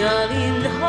menjalin